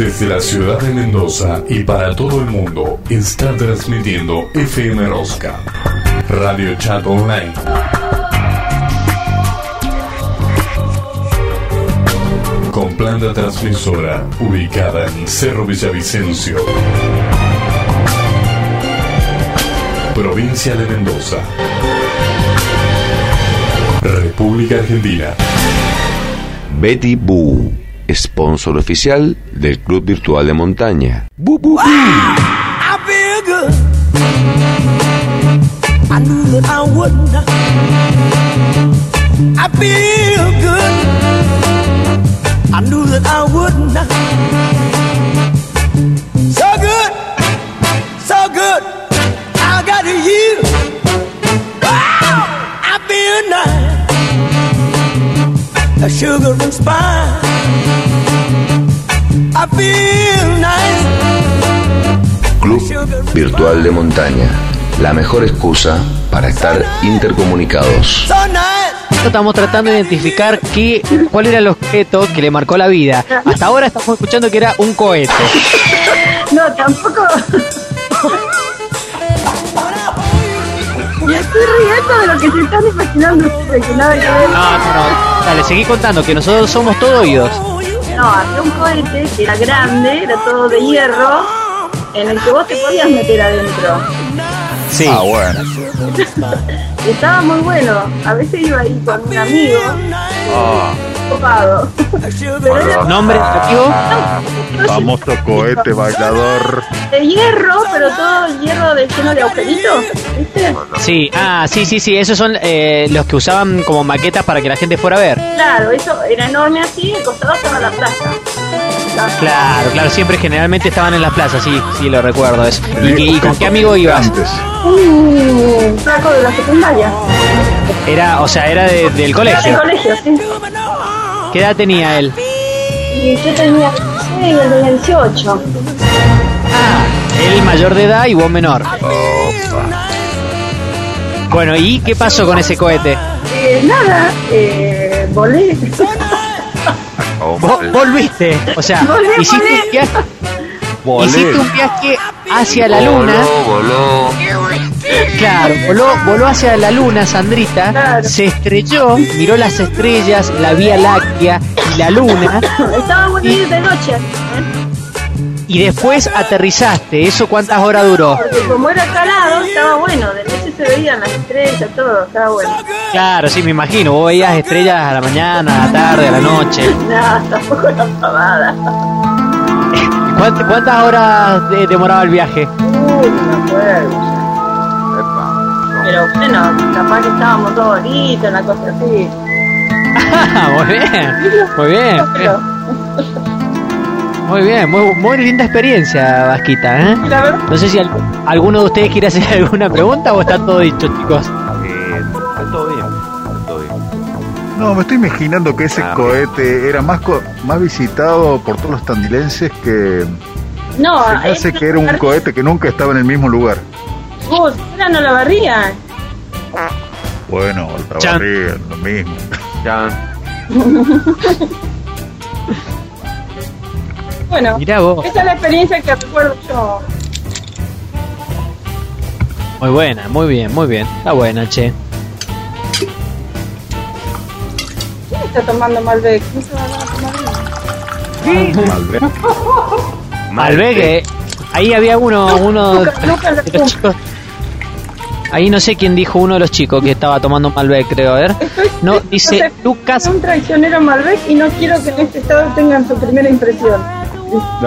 Desde la ciudad de Mendoza y para todo el mundo está transmitiendo FM Rosca, Radio Chat Online. Con planta transmisora ubicada en Cerro Villavicencio, provincia de Mendoza, República Argentina. Betty Boo, sponsor oficial del Club Virtual de Montaña. Bu, bu, bu. I feel good. I knew that I would not. I feel good. I knew that I would not. So good, so good. I got you. Sugar and spice. I feel nice. Club Virtual de Montaña. La mejor excusa para estar intercomunicados. Estamos tratando de identificar qué, cuál era el objeto que le marcó la vida. Hasta ahora estamos escuchando que era un cohete. No, tampoco. De lo que se están imaginando ustedes, que nada que ver. No, no, no. Dale, seguí contando que nosotros somos todo oídos. No, había un cohete que era grande, era todo de hierro, en el que vos te podías meter adentro. Sí. Ah, bueno. Estaba muy bueno. A veces iba ahí con un amigo, Ah, copado. Nombre, famoso cohete bailador. de hierro, pero todo hierro de lleno de agujeritos, ¿viste? Sí, ah, sí, sí, sí. Esos son eh, los que usaban como maquetas para que la gente fuera a ver. Claro, eso era enorme así, el costado estaba la plaza. Claro, claro, siempre generalmente estaban en las plazas, sí, sí, lo recuerdo eso. ¿Y, con qué amigo ibas? Antes. Un flaco de la secundaria. Era, o sea, era de- del Del colegio. colegio, sí. ¿Qué edad tenía él? Y yo tenía 16 y él tenía 18. Ah, él mayor de edad y vos menor. Bueno, ¿y qué pasó con ese cohete? Eh, nada, eh, volé. Vos volviste, o sea, Volé, hiciste volé. un viaje, Volé. hiciste un viaje hacia la luna. voló. Claro, voló, voló hacia la luna, Sandrita, Claro. se estrelló, miró las estrellas, la Vía Láctea y la luna, Estaba bueno ir de noche, ¿eh? y después aterrizaste. ¿Eso cuántas horas duró? porque como era calado, estaba bueno. De noche se veían las estrellas, todo, estaba bueno. Claro, sí, me imagino. Vos veías estrellas a la mañana, a la tarde, a la noche. Nada, tampoco era pavada. ¿Cuánt- ¿Cuántas horas de- demoraba el viaje? Uy, no me acuerdo. Pero bueno, capaz que estábamos dos horitas, una cosa así. muy bien, muy bien. Muy bien, muy, muy linda experiencia, Vasquita, ¿eh? No sé si al- alguno de ustedes quiere hacer alguna pregunta o está todo dicho, chicos. Eh, está todo bien. Está todo bien. No, me estoy imaginando que ese Ah, cohete era más co- más visitado por todos los tandilenses que no, se me hace que era un cohete que nunca estaba en el mismo lugar. Vos, era no la barrían. Bueno, la Chan. barriga, lo mismo. Ya. Bueno, Mirá vos. esa es la experiencia que recuerdo yo. Muy buena, muy bien, muy bien. Está buena, che. ¿Quién está tomando Malbec? ¿Quién se va a tomar Malbec? Malbec, eh, ahí había uno, uno Lucas lo de los chicos. Ahí no sé quién dijo uno de los chicos que estaba tomando Malbec, creo. A ver. No, dice sé, Lucas, Un traicionero Malbec y no quiero que en este estado tengan su primera impresión.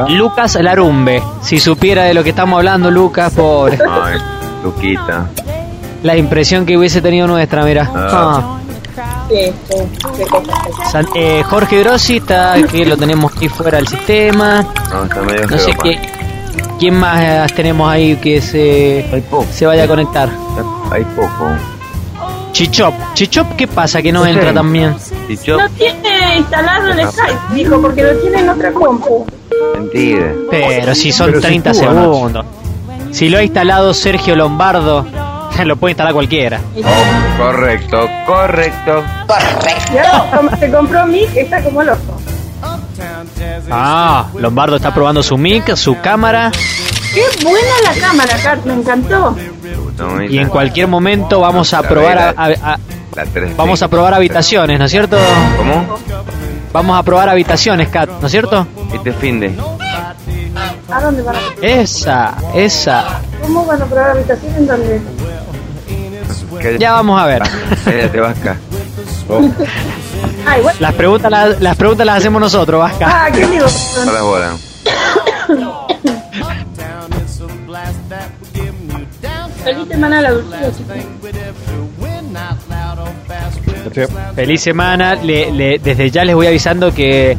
Lucas Larumbe. Si supiera de lo que estamos hablando, Lucas, pobre. Ay, Luquita. La impresión que hubiese tenido nuestra, mira. Ah. Sí, sí. San- eh, Jorge Grossi está que lo tenemos aquí fuera del sistema. No, está medio No sé qué, quién más eh, tenemos ahí que se, se vaya a conectar. Hay poco. Chichop. Chichop, ¿qué pasa que no Sí. entra también? No tiene instalado el Skype, dijo, porque lo tiene en otra compu. mentira. Pero si son Pero si 30 estuvo anoche. segundos. Si lo ha instalado Sergio Lombardo, lo puede instalar cualquiera. Oh, correcto, correcto. Com- se compró Mick, está como loco. Ah, Lombardo está probando su mic, su cámara. Qué buena la cámara, Kat, me encantó. Y en cualquier momento vamos a probar a, a- a- La 3D. vamos a probar habitaciones, ¿no es cierto? ¿Cómo? Vamos a probar habitaciones, Kat, ¿no es cierto? Este fin de. ¿A dónde van a Esa, esa. ¿Cómo van a probar habitación en dónde? Ya vamos a ver. Cállate, Vasca. Ay, bueno. Las preguntas las, las preguntas las hacemos nosotros, Vasca. Ah, ¿qué digo? No las bolas. Feliz semana a la dulzura, chicos. Feliz semana. Le- le- desde ya les voy avisando que,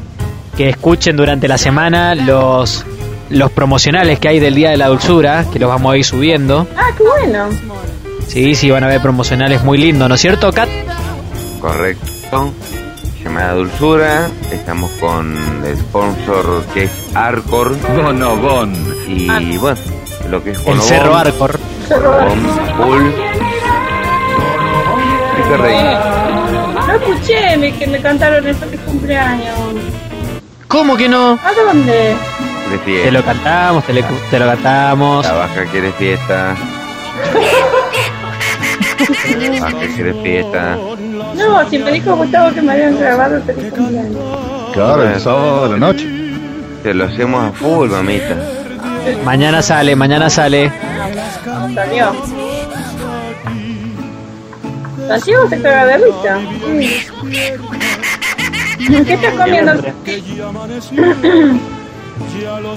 que escuchen durante la semana los, los promocionales que hay del Día de la Dulzura, que los vamos a ir subiendo. Ah, qué bueno. Sí, sí, van a haber promocionales muy lindos, ¿no es cierto, Kat? Correcto. Dulzura. Estamos con el sponsor que es Arcor. Bonobón. Y bueno, lo que es El Bonobón, Cerro Arcor. Bonbon, Bull. ¿Qué te reí? No escuché me- que me cantaron el feliz cumpleaños. ¿Cómo que no? ¿A dónde? De Te fiesta. lo cantamos, te, le- te lo cantamos. La Vasca quiere fiesta. La Vasca quiere fiesta. No, si me dijo Gustavo que me habían grabado el feliz cumpleaños. Claro, el sábado de la noche. Te lo hacemos a full, mamita. Mañana sale, mañana sale. Salió. Santiago se caga de risa. ¿Qué estás comiendo?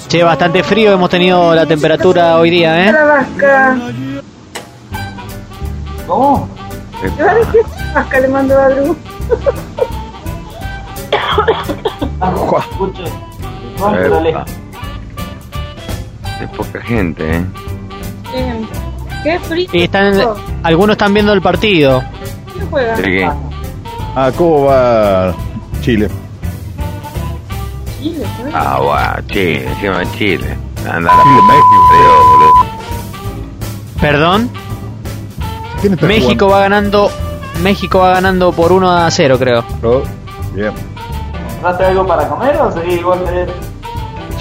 Che, bastante frío hemos tenido la temperatura hoy día, ¿eh? La vasca. ¿Cómo? ¿Sabes qué vasca le mandó a Drew? Es poca gente, ¿eh? ¿Qué frío? Y están, algunos están viendo el partido. ¿Quién juega? ¿De qué? Ah, ¿cómo va Chile? Chile, ¿no? Ah, guau, Chile, encima en Chile. Anda Chile, México. Perdón, ¿Quién está México va ganando. México va ganando por 1 a 0, creo. Oh, bien. ¿Compraste algo para comer o seguís igual de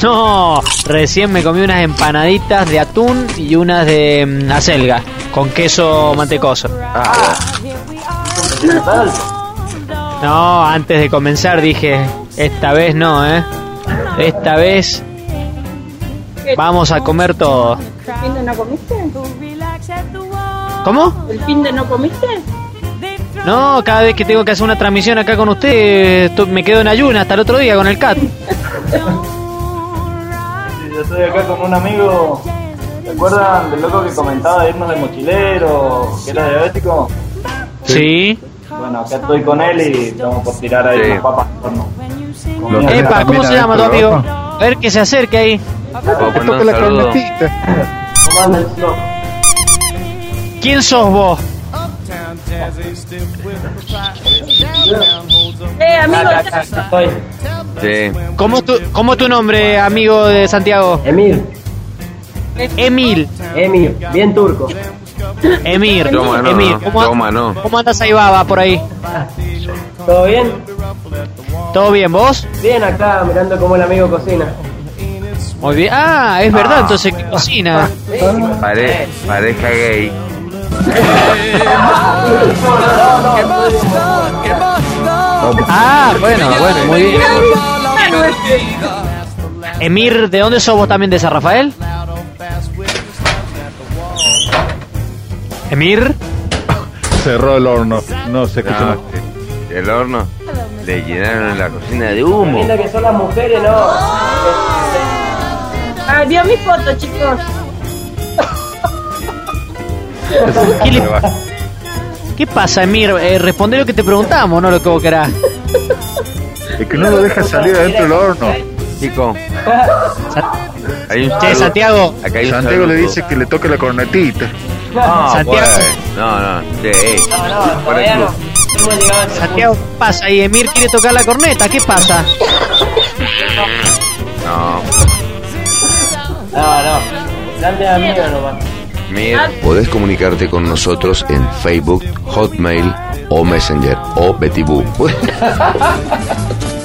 No, recién me comí unas empanaditas de atún y unas de mm, acelga con queso mantecoso. Ah? No, antes de comenzar dije, esta vez no, ¿eh? Esta vez vamos a comer todo. ¿El fin de no comiste? ¿Cómo? ¿El fin de no comiste? No, cada vez que tengo que hacer una transmisión acá con usted, me quedo en ayuna hasta el otro día con el cat. Sí, Yo estoy acá con un amigo. ¿Se acuerdan del loco que comentaba de irnos de mochilero, que era diabético? Sí. Bueno, acá estoy con él y estamos por tirar ahí Sí. unas papas al horno. Epa, ¿cómo se llama tu amigo? A ver que se acerque ahí. ¿puedo Te poner toca la saludo? ¿Quién sos vos? Eh, amigo, estoy. Sí. ¿Cómo tu, cómo tu nombre, amigo de Santiago? Emir, Emil. Emir, bien turco. Emir. Toma, no, Emir. no. ¿Cómo, Toma, no. ¿Cómo andas ahí, baba, por ahí? ¿Todo bien? ¿Todo bien, vos? Bien acá mirando cómo el amigo cocina. Muy bien. Ah, es verdad, entonces que cocina. Pare- pareja gay. Ah, bueno, bueno, muy bien. Emir, ¿de dónde sos vos también de San Rafael? Emir. Cerró el horno. No se escucha No, más. el horno le llenaron la cocina de humo. Que son las mujeres, ¿no? Ah, vio mi foto, chicos. ¿Qué, le- ¿Qué pasa, Emir? Eh, responde lo que te preguntamos, no lo que vos querás. Es que no lo deja salir adentro del horno. Chico, hay un Che. Santiago. Acá hay un Santiago le dice que le toque la cornetita. No, Santiago. pues. No, no. Sí, eh. No, no, todavía no. Santiago, ¿qué pasa? Y Emir quiere tocar la corneta, ¿qué pasa? No, No, no. Grande amigo nomás. Mira. Podés comunicarte con nosotros en Facebook, Hotmail o Messenger o Betty.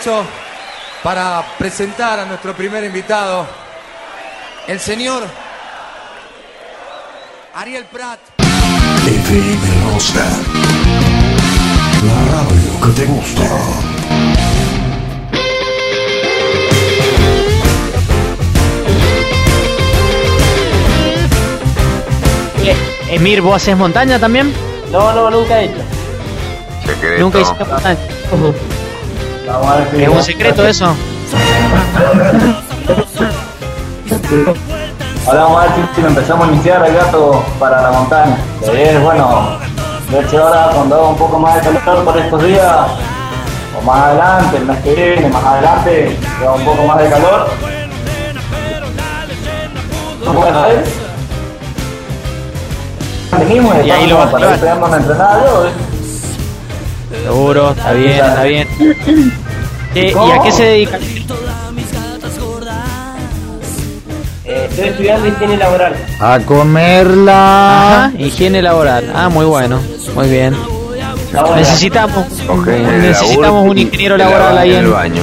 Aprovecho para presentar a nuestro primer invitado, el señor Ariel Prat. FM Rosa. La radio que te gusta. Eh, Emir, ¿vos haces montaña también? No, no, nunca he hecho. Secreto. Nunca hiciste montaña. ¿Es un secreto eso? Ahora vamos a ver si, lo empezamos a iniciar el gato para la montaña. Es, bueno, ver si ahora cuando haga un poco más de calor por estos días, o más adelante, el mes que viene, más adelante, haga un poco más de calor. ¿eh? Venimos Y ahí lo vas a entrenar ¿eh? Seguro, está bien, está bien. Eh, ¿Y a qué se dedica? Eh, estoy estudiando higiene laboral. A comerla. Ajá, higiene laboral. Ah, muy bueno, muy bien. Necesitamos, necesitamos un ingeniero laboral ahí en el baño.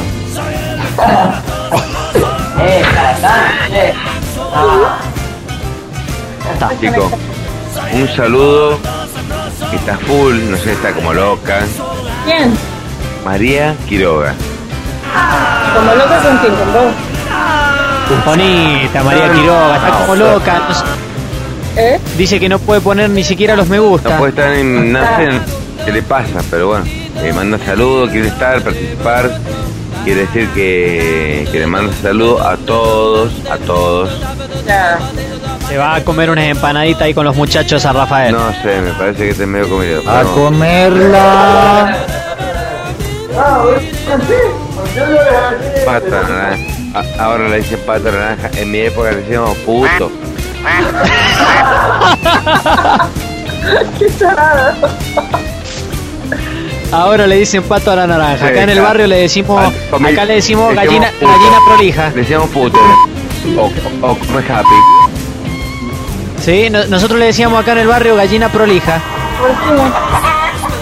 Eh, está, está, eh. Ah, Chico, un saludo. Está full, no sé, está como loca. ¿Quién? María Quiroga. Como loca con quién, con vos. Bonita, María Quiroga, está como loca. no ¿Eh? dice que no puede poner ni siquiera los me No gusta. puede estar en, no sé qué le pasa, pero bueno, le manda saludos, quiere estar, participar. Quiere decir que, que le manda saludos a todos, a todos. Ya. Se va a comer unas empanaditas ahí con los muchachos a Rafael. No sé, me parece que este es medio comido. A comerla. Pata naranja. Ahora le dicen pata naranja. En mi época le decíamos puto. Ahora le dicen pato a la naranja. Acá en el barrio le decimos, acá le decimos gallina, gallina prolija. Le decíamos puto. O, o come happy. Sí, no- nosotros le decíamos acá en el barrio gallina prolija.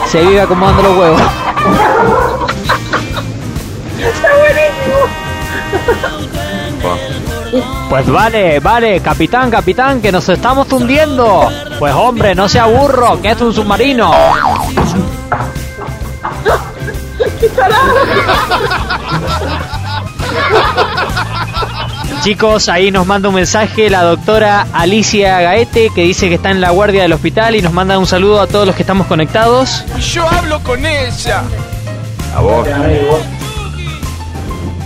Se vive acomodando los huevos. Pues vale, vale, capitán, capitán, que nos estamos hundiendo. Pues hombre, no sea burro, que es un submarino. Chicos, ahí nos manda un mensaje la doctora Alicia Gaete que dice que está en la guardia del hospital y nos manda un saludo a todos los que estamos conectados. Yo hablo con ella. A vos.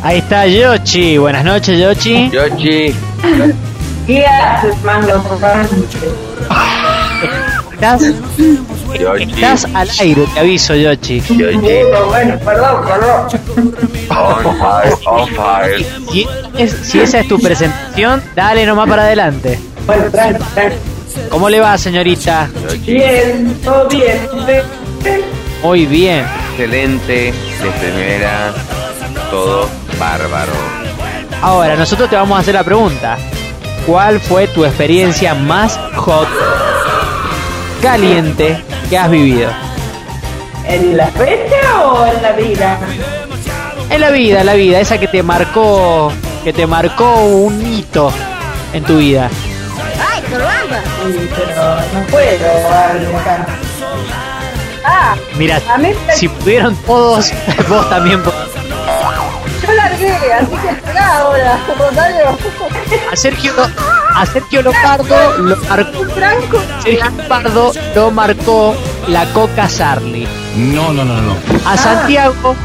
Ahí está Yoshi, buenas noches Yoshi. Yoshi. ¿Qué haces, mango? Estás, Yoshi. estás al aire, te aviso Yoshi. Yoshi. Bueno, perdón, perdón. On fire, on fire. Si, es- si esa es tu presentación, dale nomás para adelante. Bueno, tranqui, tranqui. ¿Cómo le va señorita? Bien, todo bien. Muy bien. Excelente, de primera, todo bárbaro. Ahora, nosotros te vamos a hacer la pregunta. ¿Cuál fue tu experiencia más hot, caliente que has vivido? ¿En la fecha o en la vida? En la vida, en la vida, esa que te marcó, que te marcó un hito en tu vida. Sí, pero no puedo. Ah, Mira, A mí me- si pudieron todos, vos también. Yo largué, así que espera ahora, Rosario. A Sergio, a Sergio Lopardo lo marcó. Sergio Lopardo lo marcó la Coca Sarli. No, no, no, no. A Santiago,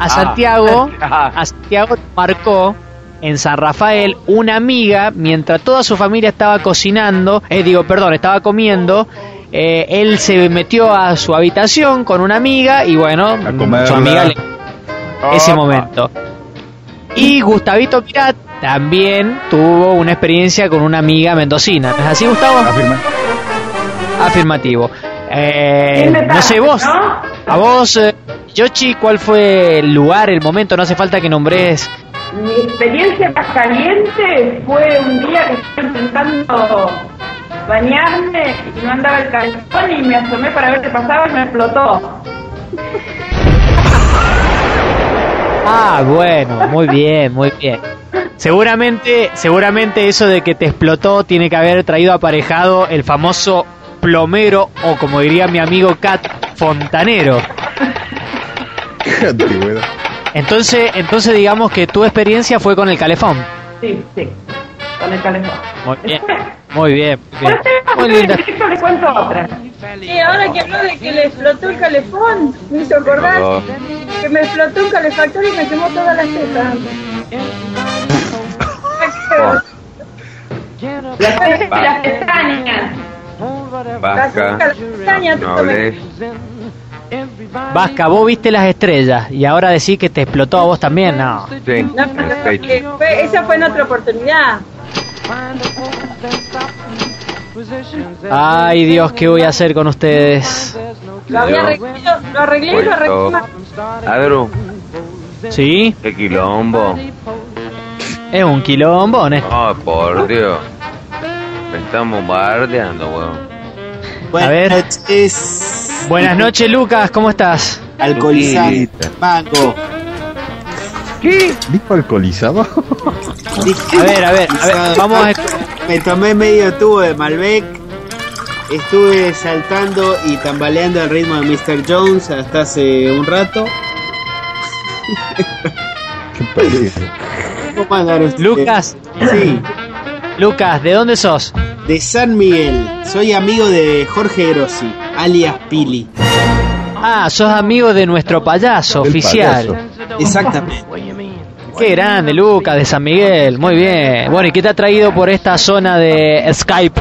a Santiago, Ah. a Santiago lo marcó en San Rafael una amiga mientras toda su familia estaba cocinando, eh, digo, perdón, estaba comiendo. eh, él se metió a su habitación con una amiga y bueno, su amiga le ese momento. Y Gustavito Pirat también tuvo una experiencia con una amiga mendocina. ¿No es así, Gustavo? Afirma. Afirmativo. Eh, ¿Quién me no sé vos. no? A vos, eh, Yoshi, ¿cuál fue el lugar, el momento? No hace falta que nombres. Mi experiencia más caliente fue un día que estoy intentando bañarme y no andaba el calzón y me asomé para ver qué pasaba y me explotó. Ah, bueno, muy bien, muy bien. Seguramente, seguramente eso de que te explotó tiene que haber traído aparejado el famoso plomero o como diría mi amigo Cat, fontanero. Qué antigüedad. Entonces, entonces digamos que tu experiencia fue con el calefón. Sí, sí, con el calefón. Muy bien, muy bien. Muy, bien. Muy linda. Les cuento otra. Sí, ahora que habló de que le explotó el calefón, me hizo acordar No. que me explotó un calefactor y me quemó todas las tetas. Las tetas y las pestañas. Vasca, no vos viste las estrellas y ahora decís que te explotó a vos también. No. Sí, No, pero perfecto. que fue- esa fue en otra oportunidad. Ay, Dios, ¿qué voy a hacer con ustedes? Lo arreglado, lo arreglé y lo arreglé. Adru, ¿Sí? qué quilombo. Es un quilombo, ¿no? Oh, por Dios. Me están bombardeando, weón. A ver. Buenas noches. Buenas noches, Lucas, ¿cómo estás? Alcoholizante. Luquita. Mango. ¿Dijo alcoholizado? A ver, a ver, a ver, vamos a... Me tomé medio tubo de Malbec. Estuve saltando y tambaleando al ritmo de Mr. Jones hasta hace un rato. Qué peligro. ¿Cómo andan ustedes? Lucas, Sí, Lucas, ¿de dónde sos? de San Miguel. Soy amigo de Jorge Grossi, alias Pili. Ah, sos amigo de nuestro payaso El oficial. payaso. Exactamente. Qué grande, Lucas, de San Miguel. Muy bien. Bueno, ¿y qué te ha traído por esta zona de Skype?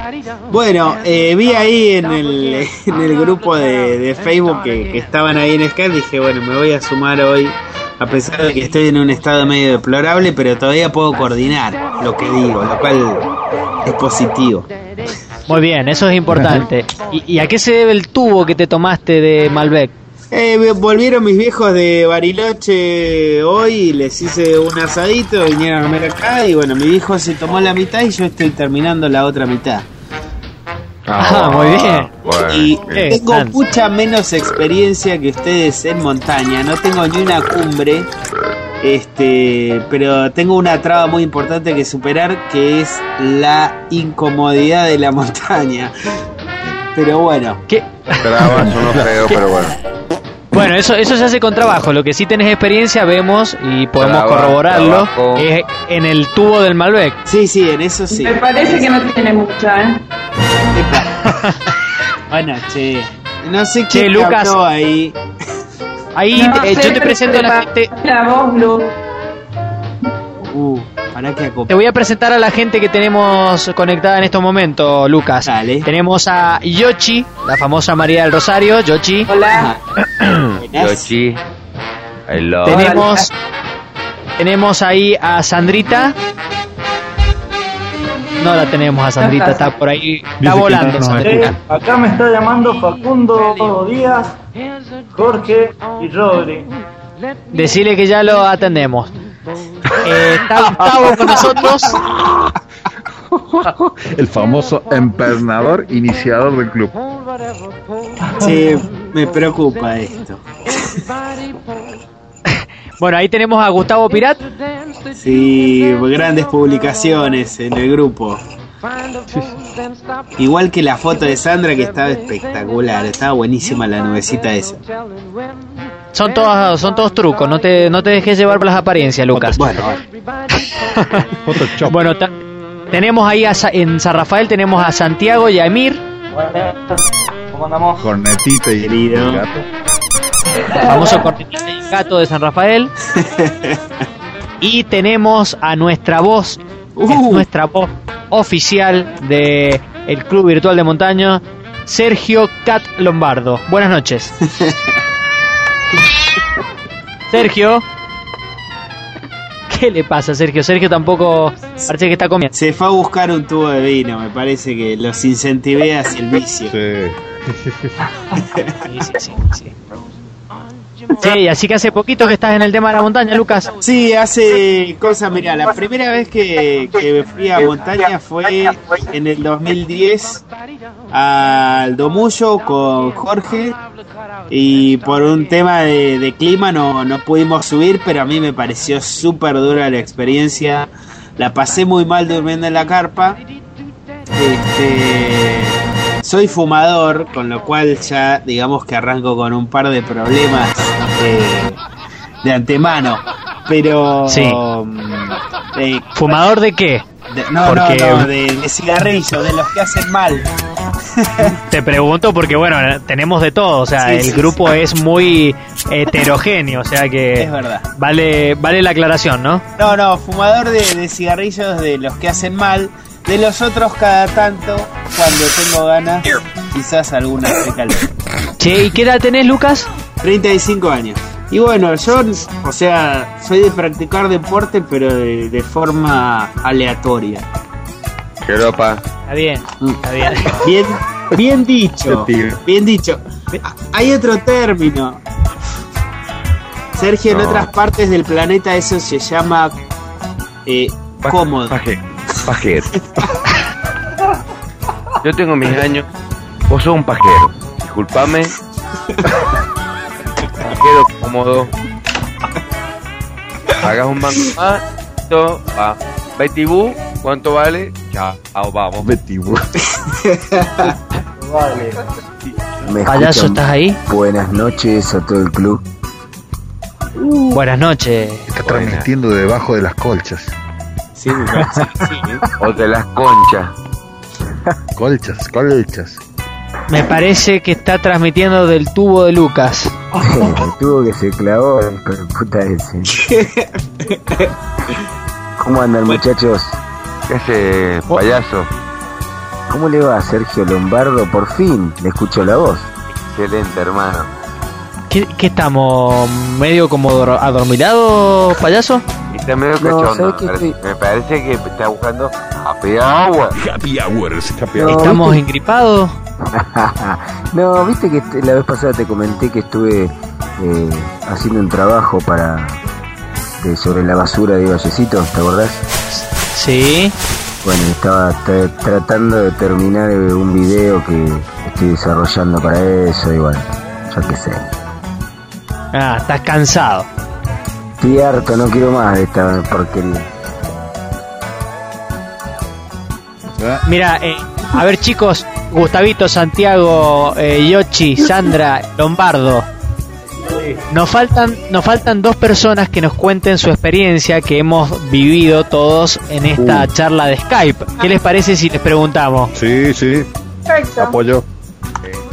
Bueno, eh, vi ahí en el, en el grupo de, de Facebook que, que estaban ahí en Skype. Dije, bueno, me voy a sumar hoy. A pesar de que estoy en un estado medio deplorable, pero todavía puedo coordinar lo que digo, lo cual es positivo. Muy bien, eso es importante. ¿Y, y a qué se debe el tubo que te tomaste de Malbec? Eh, volvieron mis viejos de Bariloche hoy les hice un asadito, vinieron a comer acá y bueno, mi viejo se tomó la mitad y yo estoy terminando la otra mitad. Ah, muy bien. Bueno, Y tengo mucha menos experiencia que ustedes en montaña, no tengo ni una cumbre, este, pero tengo una traba muy importante que superar que es la incomodidad de la montaña. Pero bueno, ¿Qué? trabas uno feo, pero bueno. Bueno, eso, eso se hace con trabajo. Lo que sí tenés experiencia, vemos y podemos corroborarlo, trabajo. es en el tubo del Malbec. sí, sí, en eso sí. Me parece que no tiene mucha, ¿eh? Bueno, che, no sé te Lucas. ahí. Ahí No eh, yo te presento a la gente. La voz, Blue. Uh, para que Te voy a presentar a la gente que tenemos conectada en estos momentos, Lucas. Dale. Tenemos a Yochi, la famosa María del Rosario, Yochi. Hola. Yoshi, I love. Tenemos tenemos ahí a Sandrita. No la tenemos a Sandrita, está por ahí, está volando Sandrita. Eh, acá me está llamando Facundo Díaz, Jorge y Rodri. Decirle que ya lo atendemos. Eh, está Gustavo con nosotros. El famoso empernador iniciador del club. Sí, me preocupa esto. Bueno, ahí tenemos a Gustavo Pirat. Sí, grandes publicaciones en el grupo. Igual que la foto de Sandra que estaba espectacular, estaba buenísima la nubecita esa. Son todos, son todos trucos, no te, no te dejes llevar por las apariencias, Lucas. Bueno. Bueno, ta- tenemos ahí a Sa- en San Rafael tenemos a Santiago y a Emir, ¿Cómo andamos? Cornetita y Querido. y gato. famoso cornetista y gato de San Rafael. Y tenemos a nuestra voz, Uh. es nuestra voz oficial de el Club Virtual de Montaña, Sergio Cat Lombardo. Buenas noches. Sergio. ¿Qué le pasa, Sergio? Sergio tampoco parece que está comiendo. se fue a buscar un tubo de vino, me parece que los incentivé hacia el vicio. Sí. Sí, sí, sí, sí. Sí, así que hace poquito que estás en el tema de la montaña, Lucas. Sí, hace cosas, mira, la primera vez que, que fui a montaña fue en el 2010 al Domullo con Jorge y por un tema de, de clima no, no pudimos subir, pero a mí me pareció súper dura la experiencia. La pasé muy mal durmiendo en la carpa. Este, soy fumador, con lo cual ya digamos que arranco con un par de problemas eh, de antemano. Pero... Sí. eh, ¿Fumador de qué? de- no, Porque- no, no, de, de cigarrillos, de los que hacen mal. Te pregunto porque, bueno, tenemos de todo. O sea, Sí, el sí, grupo es muy heterogéneo. O sea que Es verdad. vale, vale la aclaración, ¿no? No, no, fumador de, de cigarrillos de los que hacen mal. De los otros cada tanto, cuando tengo ganas, quizás alguna. Che, ¿y qué edad tenés, Lucas? 35 años. Y bueno, yo, o sea, soy de practicar deporte, pero de, de forma aleatoria. Europa. Está bien, está bien. Bien, bien dicho. Bien dicho. Hay otro término. Sergio, en otras partes del planeta eso se llama eh, cómodo. Paje- Pajero. Yo tengo mis años. Vos sos un pajero. Disculpame. Pajero cómodo. Hagas un mango más. Va. Betty Boo, ¿cuánto vale? Ya, ah, vamos. Betty Boo. ¿Me Payaso? ¿estás ahí? Buenas noches a todo el club. Buenas noches. Está transmitiendo debajo de las colchas. Sí, sí, ¿eh? O de las conchas. Colchas, colchas. Me parece que está transmitiendo del tubo de Lucas. Tuvo que se clavó el puta ese. ¿Cómo andan muchachos? ¿Qué hace, payaso? ¿Cómo le va a Sergio Lombardo? Por fin le escucho la voz. Excelente, hermano. ¿Qué, qué estamos? ¿Medio como dor- adormilados, payaso? Está medio No, cachondo. ¿sabes me, qué parece, estoy- me parece que está buscando happy hour. Happy Hours. Happy No, ¿Estamos ¿viste? ingripados? no, viste que la vez pasada te comenté que estuve eh, haciendo un trabajo para de- sobre la basura de Vallecitos, ¿te acordás? Sí. Bueno, estaba tra- tratando de terminar eh, un video que estoy desarrollando para eso y bueno, yo qué sé. Ah, estás cansado. Estoy harto, no quiero más de esta porquería. Mira, eh, a ver chicos, Gustavito, Santiago, eh, Yoshi, Sandra, Lombardo. Nos faltan, nos faltan dos personas que nos cuenten su experiencia que hemos vivido todos en esta charla de Skype. ¿Qué les parece si les preguntamos? Sí, sí. Perfecto. Apoyo.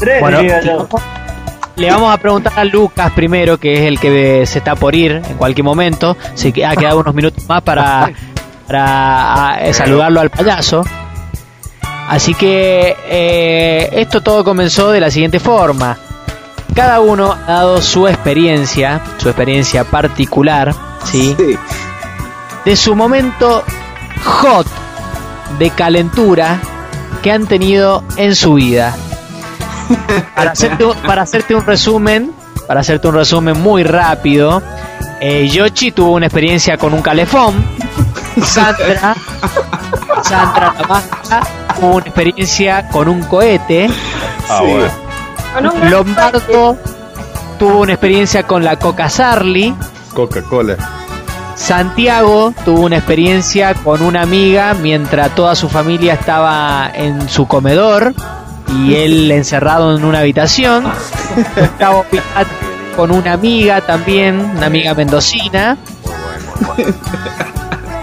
Tres, Bueno, diría yo. Le vamos a preguntar a Lucas primero, que es el que se está por ir en cualquier momento. Se que- ha quedado unos minutos más para, para eh, saludarlo al payaso. Así que eh, esto todo comenzó de la siguiente forma. Cada uno ha dado su experiencia, su experiencia particular, ¿sí? De su momento hot de calentura que han tenido en su vida. Para hacerte, un- para hacerte un resumen, para hacerte un resumen muy rápido, eh, Yoshi tuvo una experiencia con un calefón. Sandra, Sandra tuvo una experiencia con un cohete. Ah, bueno. Lombardo tuvo una experiencia con la Coca Sarli. Coca-Cola. Santiago tuvo una experiencia con una amiga mientras toda su familia estaba en su comedor y él encerrado en una habitación. Gustavo Pirat con una amiga también, una amiga mendocina.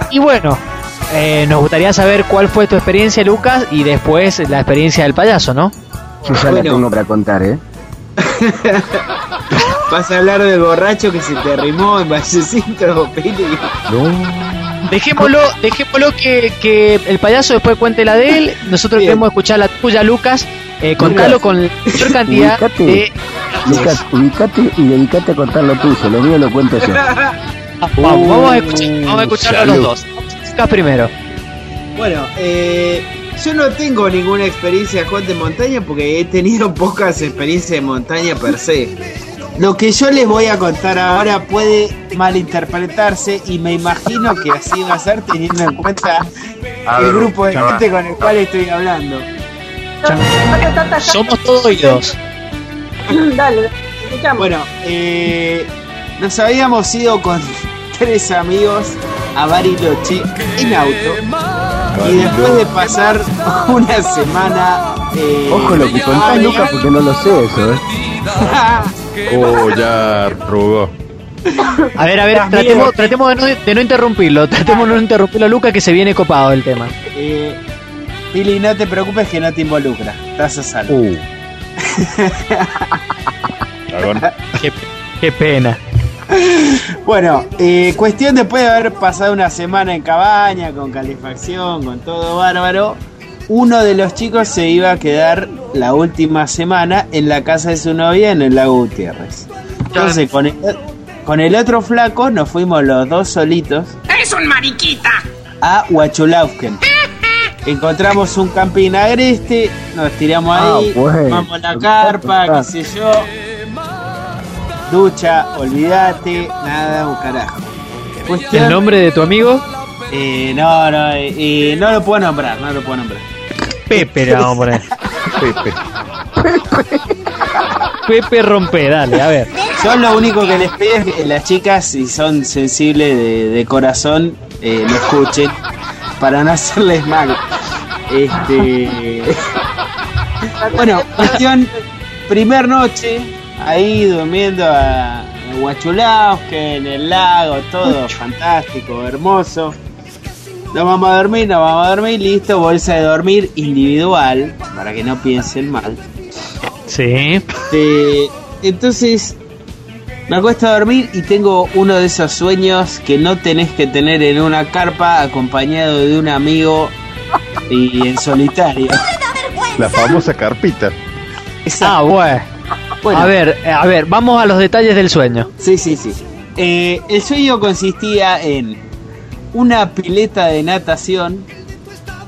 Y bueno, eh, nos gustaría saber cuál fue tu experiencia, Lucas, y después la experiencia del payaso, ¿no? Yo ya la tengo para contar, ¿eh? Vas a hablar del borracho que se te arrimó en Vallecito, Pili. Dejémoslo, dejémoslo que, que el payaso después cuente la de él. Nosotros Bien. queremos escuchar la tuya, Lucas. Eh, contalo con la mayor cantidad Ubicate. de. Lucas, ubicate y dedicate a contar lo tuyo, lo mío lo cuento yo. Vamos, vamos a escuchar, vamos a escucharlo los dos. Lucas primero. Bueno, eh, yo no tengo ninguna experiencia hot de montaña porque he tenido pocas experiencias de montaña per se. Lo que yo les voy a contar ahora puede malinterpretarse y me imagino que así va a ser teniendo en cuenta A el ver, grupo de chama. gente con el cual estoy hablando. Somos todos oídos. Dale, escuchamos. Bueno, eh, nos habíamos ido con tres amigos a Bariloche en auto y después de pasar una semana eh, Ojo lo que contás, Lucas, porque no lo sé eso, ¿eh? Oh, ya rugó. A ver, a ver, tratemos, de, no, de no interrumpirlo. Tratemos de no interrumpirlo, Luca, que se viene copado el tema. eh, Pili, no te preocupes que no te involucra, estás a salvo. Uh. Qué, qué pena. Bueno, eh, cuestión después de haber pasado una semana en cabaña, con calefacción, con todo bárbaro, uno de los chicos se iba a quedar la última semana en la casa de su novia en el lago Gutiérrez. Entonces, con el, con el otro flaco nos fuimos los dos solitos ¡Es un mariquita! a Huachulauquen. Encontramos un camping agreste, nos tiramos Ah, ahí, bueno. vamos la carpa, qué sé yo. Ducha, olvídate, nada, un carajo. Cuestión- ¿El nombre de tu amigo? Eh, no, no, eh, eh, no lo puedo nombrar, no lo puedo nombrar. Pepe, le vamos a poner. Pepe. Pepe rompe, dale, a ver. Yo lo único que les pido es que las chicas, si son sensibles de, de corazón, eh, lo escuchen para no hacerles mal. Este. bueno, cuestión, primer noche, ahí durmiendo a, a Huachulauque, en el lago, todo fantástico, hermoso. Nos vamos a dormir, nos vamos a dormir, listo, bolsa de dormir individual, para que no piensen mal. Sí. Este, entonces me acuesto a dormir y tengo uno de esos sueños que no tenés que tener en una carpa acompañado de un amigo y en solitario. La famosa carpita. Ah, bueno. Bueno. A ver, eh, a ver, vamos a los detalles del sueño. Sí, sí, sí. Eh, el sueño consistía en una pileta de natación,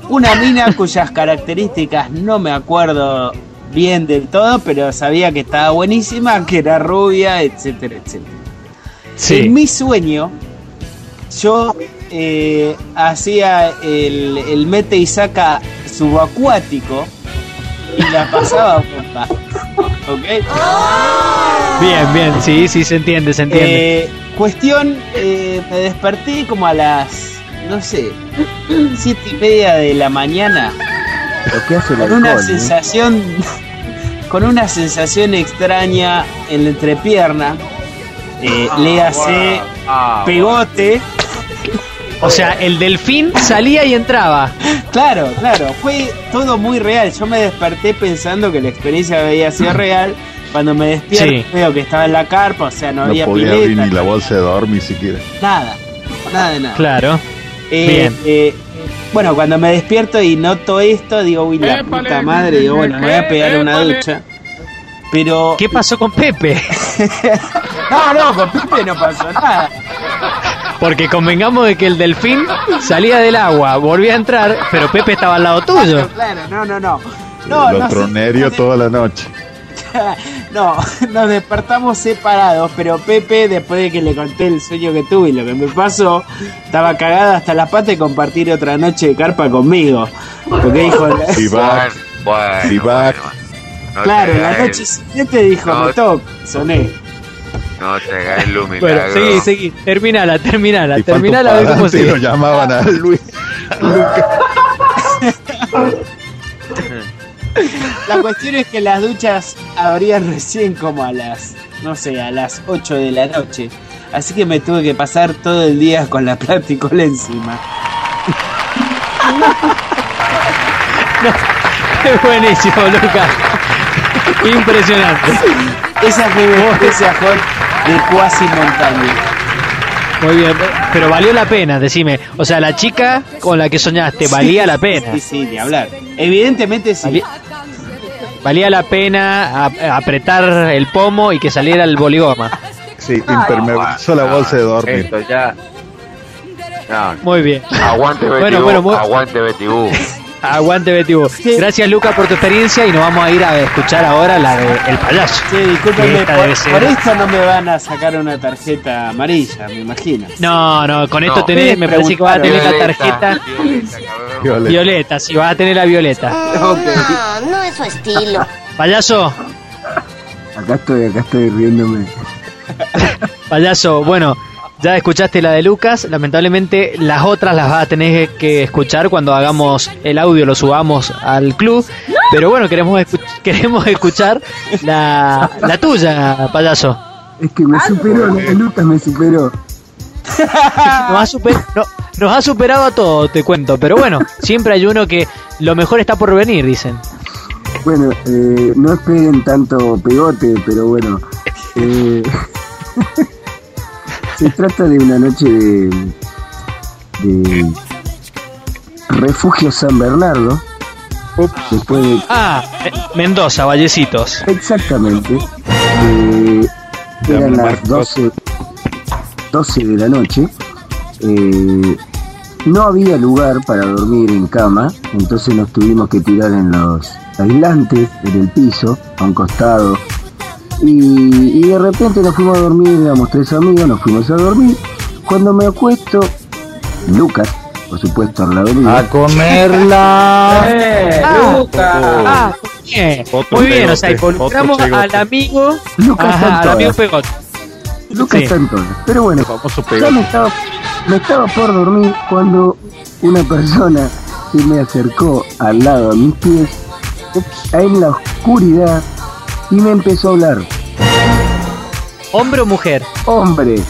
una mina cuyas características no me acuerdo bien del todo, pero sabía que estaba buenísima, que era rubia, etcétera, etcétera. Sí. En mi sueño, yo eh, hacía el, el mete y saca subacuático y la pasaba. ¿Ok? Bien, bien, sí, sí, se entiende, se entiende. Eh, cuestión, eh, me desperté como a las, no sé, siete y media de la mañana Lo que hace el con una ¿eh? sensación, con una sensación extraña en la entrepierna. Eh, le hace pegote. O sea, el delfín salía y entraba. Claro, claro, fue todo muy real. Yo me desperté pensando que la experiencia había sido real. Cuando me despierto Sí. veo que estaba en la carpa, o sea, no, No había podía abrir pileta, ni la bolsa de dormir siquiera. nada, nada de nada. Claro. Eh, Bien. eh, bueno, cuando me despierto y noto esto, digo, uy, la puta madre, digo, bueno, me voy a pegar una ducha. Pero. ¿Qué pasó con Pepe? No, no, con Pepe no pasó nada. Porque convengamos de que el delfín salía del agua, volvía a entrar, pero Pepe estaba al lado tuyo. Claro, no, no, no. No, Lo no, tronerio toda la noche. no, nos despertamos separados, pero Pepe, después de que le conté el sueño que tuve y lo que me pasó, estaba cagada hasta la pata de compartir otra noche de carpa conmigo. Porque dijo, Y back, Bueno, y back. no claro, te la noche siguiente dijo, No. me toco, soné. No te hagas el Bueno, seguí, seguí. Terminala, terminala, Y terminala a ver cómo y lo llamaban a Luis. La cuestión es que las duchas abrían recién como a las, no sé, a las 8 de la noche. Así que me tuve que pasar todo el día con la platicola encima. Es buenísimo, Lucas. Impresionante. Esa fue mi experiencia de cuasi montaña. Muy bien, pero valió la pena, decime. O sea, la chica con la que soñaste, valía la pena. Sí, sí, de hablar. Evidentemente sí. Valía, valía la pena a- apretar el pomo y que saliera el boligoma. Sí, impermeabilizó la bolsa de dormir. Esto ya. No, Muy bien. aguante Betty Bueno, bueno, muy- aguante Betty Boo. Aguante Betty Boo. Gracias Lucas por tu experiencia y nos vamos a ir a escuchar ahora la de El Payaso. Sí, esta por, debe ser- por esto no me van a sacar una tarjeta amarilla, me imagino. No, no, con esto No. tenés, me parece que vas a tener la Violeta, tarjeta Violeta. violeta, sí, vas a tener la violeta. No, no es su estilo. Payaso, Acá estoy, acá estoy riéndome. payaso, bueno, ya escuchaste la de Lucas, lamentablemente las otras las vas a tener que escuchar cuando hagamos el audio, lo subamos al club, pero bueno, queremos, escu- queremos escuchar la, la tuya, payaso. Es que me superó, Lucas me superó. Nos ha, super- no- nos ha superado a todos, te cuento, pero bueno, siempre hay uno que lo mejor está por venir, dicen. Bueno, eh, no esperen tanto pegote, pero bueno. eh, se trata de una noche de, de Refugio San Bernardo. Después de Ah, Mendoza, Vallecitos. Exactamente. Eh, eran las 12, 12 de la noche. Eh, no había lugar para dormir en cama, entonces nos tuvimos que tirar en los aislantes, en el piso, a un costado. Y, y de repente nos fuimos a dormir, éramos tres amigos, nos fuimos a dormir. Cuando me acuesto, Lucas, por supuesto, al lado mío. A comerla. ¡Eh, Ah, Lucas! Ah, bien. Otro Muy bien, o sea, involucramos al amigo, Lucas ajá, al amigo. Pegote. Lucas Sí. todas. Pero bueno, ya me estaba, me estaba por dormir cuando una persona se me acercó al lado a mis pies en la oscuridad y me empezó a hablar. ¿Hombre o mujer? Hombre,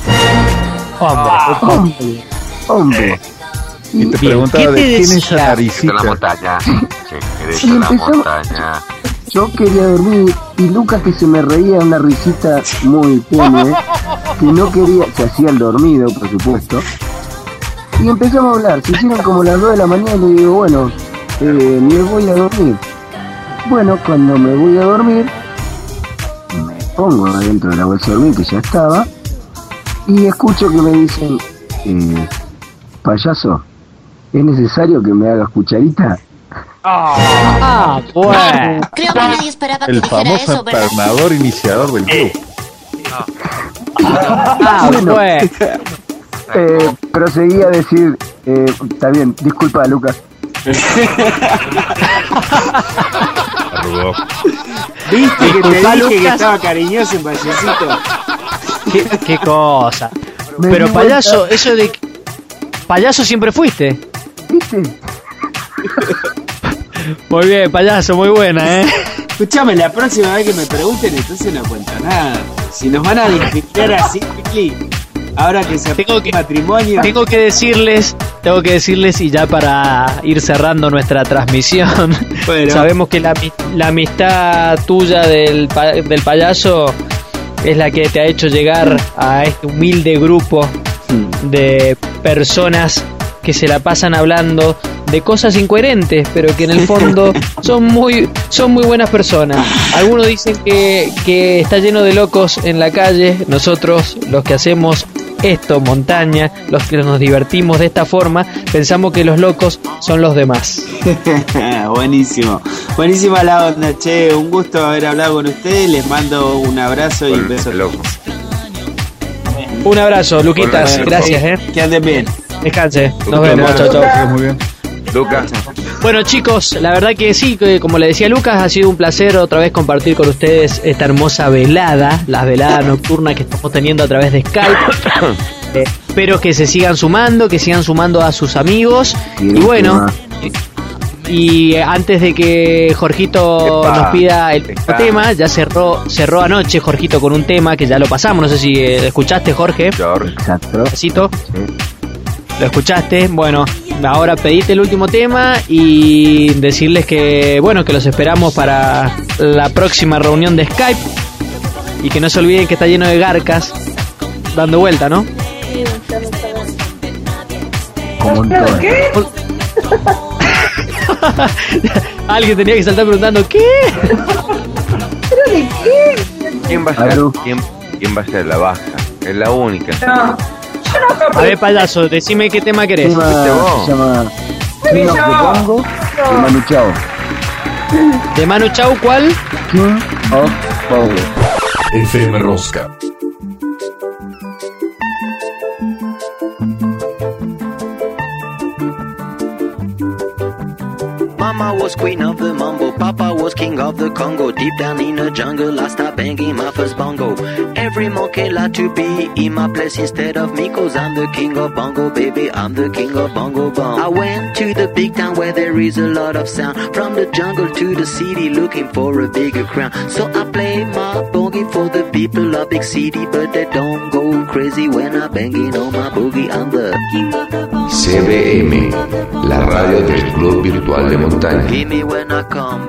Hombre. hombre, hombre. Y te Bien, preguntaba ¿qué de quién es esa de la naricita. montaña. Sí, de la montaña. Yo quería dormir y Lucas que se me reía una risita muy tenue, que no quería, se hacía el dormido, por supuesto. Y empezamos a hablar, se hicieron como las 2 de la mañana y le digo, bueno, eh, me voy a dormir. Bueno, cuando me voy a dormir, pongo adentro de la bolsa de dormir que ya estaba, y escucho que me dicen, eh, payaso, ¿es necesario que me hagas cucharita? Ah, bueno. Creo que nadie esperaba que El dijera famoso eso, iniciador del club. Ah, Bueno. bueno. Eh, proseguí a decir, eh, está bien, disculpa Lucas. ¿Viste que te dije que estaba cariñoso en Vallecito? ¿Qué, qué cosa. Me Pero payaso, vuelta, eso de... Payaso siempre fuiste. Muy bien, payaso, muy buena, ¿eh? Escuchame, la próxima vez que me pregunten, entonces no cuento nada. Si nos van a discriminar así, ahora que se Tengo que- matrimonio. Tengo que decirles, tengo que decirles y ya para ir cerrando nuestra transmisión, Bueno. sabemos que la, la amistad tuya del, del payaso es la que te ha hecho llegar a este humilde grupo de personas que se la pasan hablando de cosas incoherentes, pero que en el fondo son muy, son muy buenas personas. Algunos dicen que, que está lleno de locos en la calle, nosotros los que hacemos esto, montaña, los que nos divertimos de esta forma, pensamos que los locos son los demás. Buenísimo. Buenísima la onda, che. Un gusto haber hablado con ustedes. Les mando un abrazo y un beso. Loco. Un abrazo, Luquitas, gracias, eh. Que anden bien. Descanse, nos vemos, chao, chao. Muy bien. Lucas, Bueno chicos, la verdad que sí, que como le decía Lucas, ha sido un placer otra vez compartir con ustedes esta hermosa velada, la velada nocturna que estamos teniendo a través de Skype. Eh, espero que se sigan sumando, que sigan sumando a sus amigos. Y bueno, y antes de que Jorgito Epa, nos pida el tema, ya cerró cerró anoche Jorgito con un tema que ya lo pasamos, no sé si eh, escuchaste Jorge. Besito. Lo escuchaste. Bueno, ahora pedite el último tema y decirles que, bueno, que los esperamos para la próxima reunión de Skype. Y que no se olviden que está lleno de garcas dando vuelta, ¿no? Como en ¿Pero todas. qué? Alguien tenía que saltar preguntando, ¿qué? ¿Pero de qué? ¿Quién va a ser? Aló. ¿Quién, quién va a ser la baja? Es la única. No. A ver, payaso, decime qué tema querés. se llama King of the Bongo de Manu Chao. ¿De Manu Chao cuál? King of Bongo. FM Rosca. Mama was queen of the mambo, Papa was king of the Congo. Deep down in the jungle, I start banging my first bongo. Every monkey like to be in my place instead of me, cause I'm the king of bongo, baby. I'm the king of bongo bong. I went to the big town where there is a lot of sound. From the jungle to the city, looking for a bigger crown. So I play my boogie for the people of big city, but they don't go crazy when I'm banging on my boogie. I'm the king of the bongo. CBM, la radio del Club Virtual de Montaña. Give me when I come,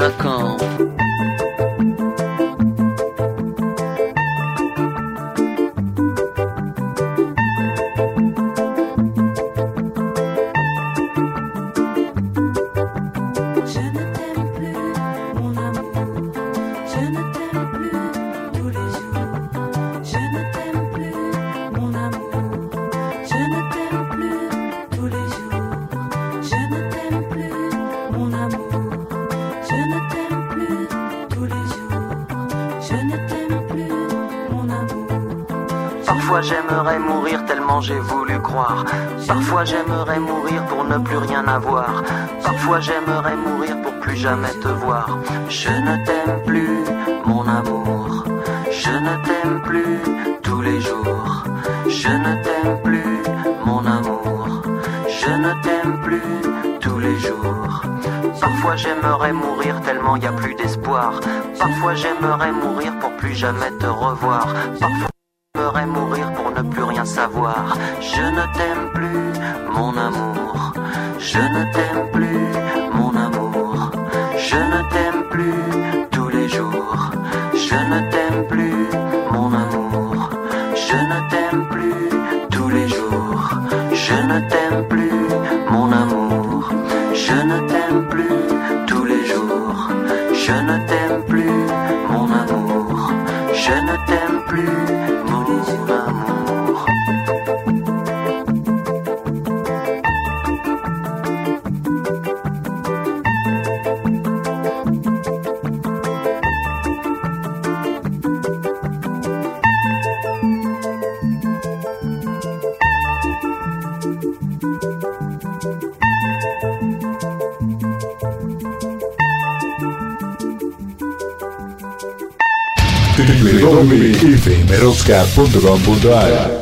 gonna come. J'aimerais mourir pour plus jamais te voir. Je ne t'aime plus, mon amour. Je ne t'aime plus tous les jours. Je ne t'aime plus, mon amour. Je ne t'aime plus tous les jours. Parfois j'aimerais mourir tellement y a plus d'espoir. Parfois j'aimerais mourir pour plus jamais te revoir. Parfois j'aimerais mourir pour ne plus rien savoir. Je ne t'aime plus, mon amour. Je ne t'aime plus, tous les jours. Je ne www.radiofobia.com.br